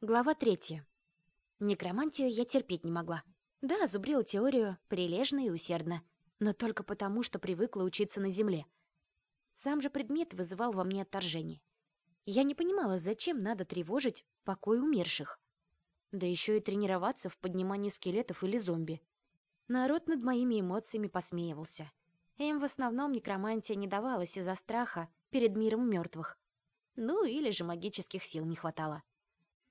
Глава третья. Некромантию я терпеть не могла. Да, зубрила теорию прилежно и усердно, но только потому, что привыкла учиться на земле. Сам же предмет вызывал во мне отторжение. Я не понимала, зачем надо тревожить покой умерших. Да еще и тренироваться в поднимании скелетов или зомби. Народ над моими эмоциями посмеивался. Им в основном некромантия не давалась из-за страха перед миром мертвых. Ну или же магических сил не хватало.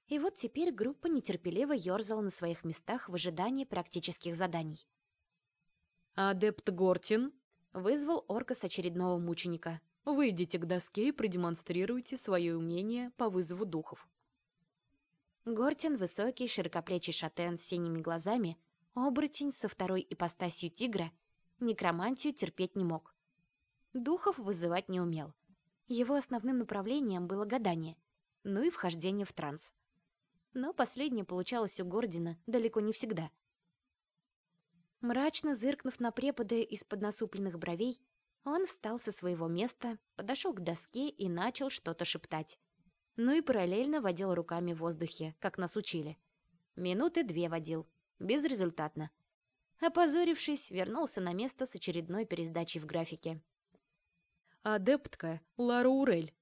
И вот теперь группа нетерпеливо ёрзала на своих местах в ожидании практических заданий. «Адепт Гортин», — вызвал орка с очередного мученика. «Выйдите к доске и продемонстрируйте свое умение по вызову духов». Гортин, высокий, широкоплечий шатен с синими глазами, оборотень со второй ипостасью тигра, некромантию терпеть не мог. Духов вызывать не умел. Его основным направлением было гадание, ну и вхождение в транс но последнее получалось у Гордина далеко не всегда. Мрачно зыркнув на препода из-под насупленных бровей, он встал со своего места, подошел к доске и начал что-то шептать. Ну и параллельно водил руками в воздухе, как нас учили. Минуты две водил. Безрезультатно. Опозорившись, вернулся на место с очередной пересдачей в графике. «Адептка Лара Урель».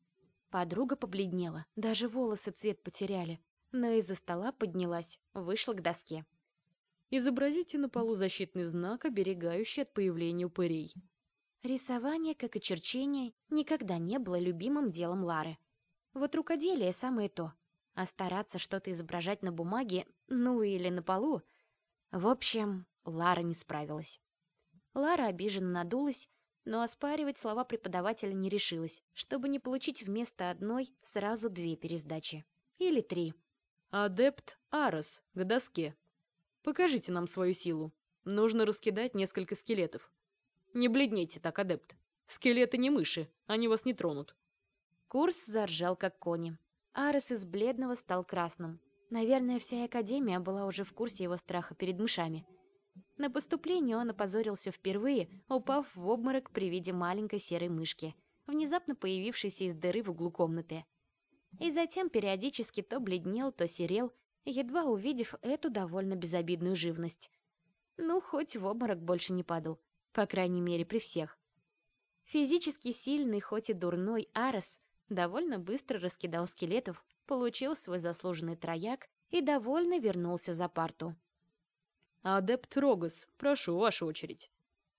Подруга побледнела, даже волосы цвет потеряли но из-за стола поднялась, вышла к доске. Изобразите на полу защитный знак, оберегающий от появления упырей. Рисование, как и черчение, никогда не было любимым делом Лары. Вот рукоделие самое то. А стараться что-то изображать на бумаге, ну или на полу... В общем, Лара не справилась. Лара обиженно надулась, но оспаривать слова преподавателя не решилась, чтобы не получить вместо одной сразу две пересдачи. Или три. «Адепт Арос, к доске. Покажите нам свою силу. Нужно раскидать несколько скелетов. Не бледнейте так, адепт. Скелеты не мыши, они вас не тронут». Курс заржал, как кони. Арос из бледного стал красным. Наверное, вся Академия была уже в курсе его страха перед мышами. На поступлении он опозорился впервые, упав в обморок при виде маленькой серой мышки, внезапно появившейся из дыры в углу комнаты и затем периодически то бледнел, то серел, едва увидев эту довольно безобидную живность. Ну, хоть в обморок больше не падал, по крайней мере, при всех. Физически сильный, хоть и дурной Арес довольно быстро раскидал скелетов, получил свой заслуженный трояк и довольно вернулся за парту. «Адепт Рогас, прошу, ваша очередь».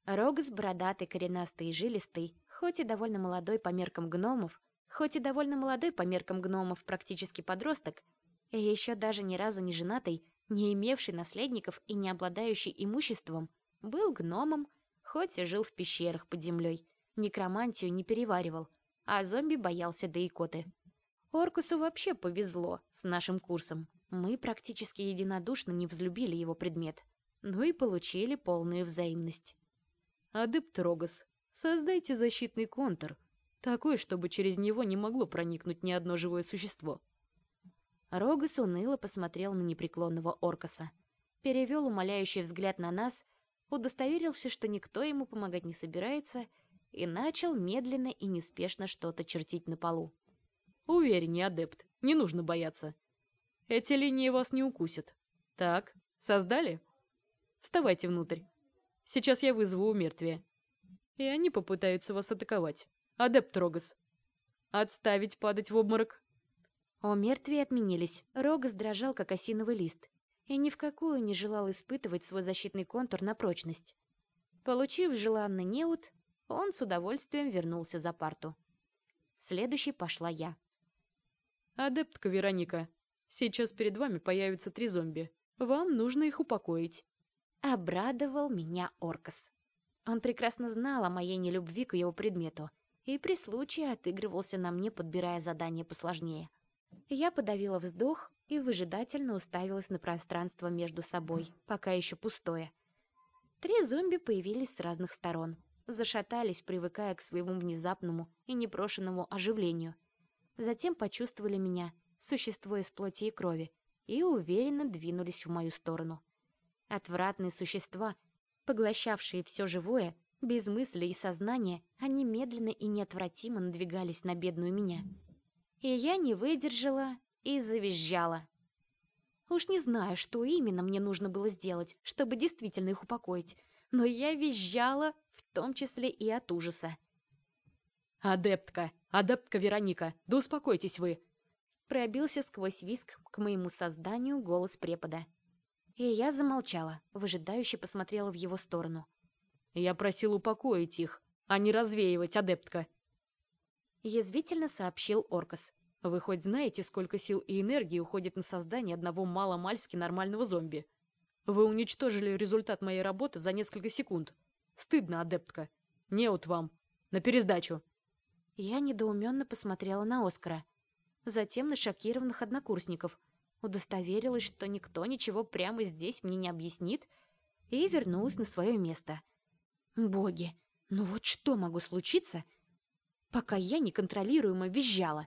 Рогас бородатый, коренастый и жилистый, хоть и довольно молодой по меркам гномов, Хоть и довольно молодой по меркам гномов практически подросток, и еще даже ни разу не женатый, не имевший наследников и не обладающий имуществом, был гномом, хоть и жил в пещерах под землей, некромантию не переваривал, а зомби боялся да икоты. Оркусу вообще повезло с нашим курсом. Мы практически единодушно не взлюбили его предмет. Ну и получили полную взаимность. «Адепт Рогас, создайте защитный контур», такой, чтобы через него не могло проникнуть ни одно живое существо. Рогас уныло посмотрел на непреклонного Оркаса. Перевел умоляющий взгляд на нас, удостоверился, что никто ему помогать не собирается, и начал медленно и неспешно что-то чертить на полу. «Увереннее, адепт, не нужно бояться. Эти линии вас не укусят. Так, создали? Вставайте внутрь. Сейчас я вызову умертвие. И они попытаются вас атаковать. Адепт Рогас. Отставить падать в обморок. О, мертвые отменились. Рогас дрожал, как осиновый лист, и ни в какую не желал испытывать свой защитный контур на прочность. Получив желанный неуд, он с удовольствием вернулся за парту. Следующей пошла я. «Адептка Вероника, сейчас перед вами появятся три зомби. Вам нужно их упокоить». Обрадовал меня Оркас. Он прекрасно знал о моей нелюбви к его предмету — и при случае отыгрывался на мне, подбирая задание посложнее. Я подавила вздох и выжидательно уставилась на пространство между собой, пока еще пустое. Три зомби появились с разных сторон, зашатались, привыкая к своему внезапному и непрошенному оживлению. Затем почувствовали меня, существо из плоти и крови, и уверенно двинулись в мою сторону. Отвратные существа, поглощавшие все живое, без мысли и сознания они медленно и неотвратимо надвигались на бедную меня. И я не выдержала и завизжала. Уж не знаю, что именно мне нужно было сделать, чтобы действительно их упокоить, но я визжала, в том числе и от ужаса. «Адептка! Адептка Вероника! Да успокойтесь вы!» Пробился сквозь виск к моему созданию голос препода. И я замолчала, выжидающе посмотрела в его сторону. «Я просил упокоить их, а не развеивать, адептка!» Язвительно сообщил Оркас. «Вы хоть знаете, сколько сил и энергии уходит на создание одного маломальски нормального зомби? Вы уничтожили результат моей работы за несколько секунд. Стыдно, адептка. Неут вам. На пересдачу!» Я недоуменно посмотрела на Оскара. Затем на шокированных однокурсников. Удостоверилась, что никто ничего прямо здесь мне не объяснит, и вернулась на свое место. Боги, ну вот что могло случиться, пока я неконтролируемо визжала?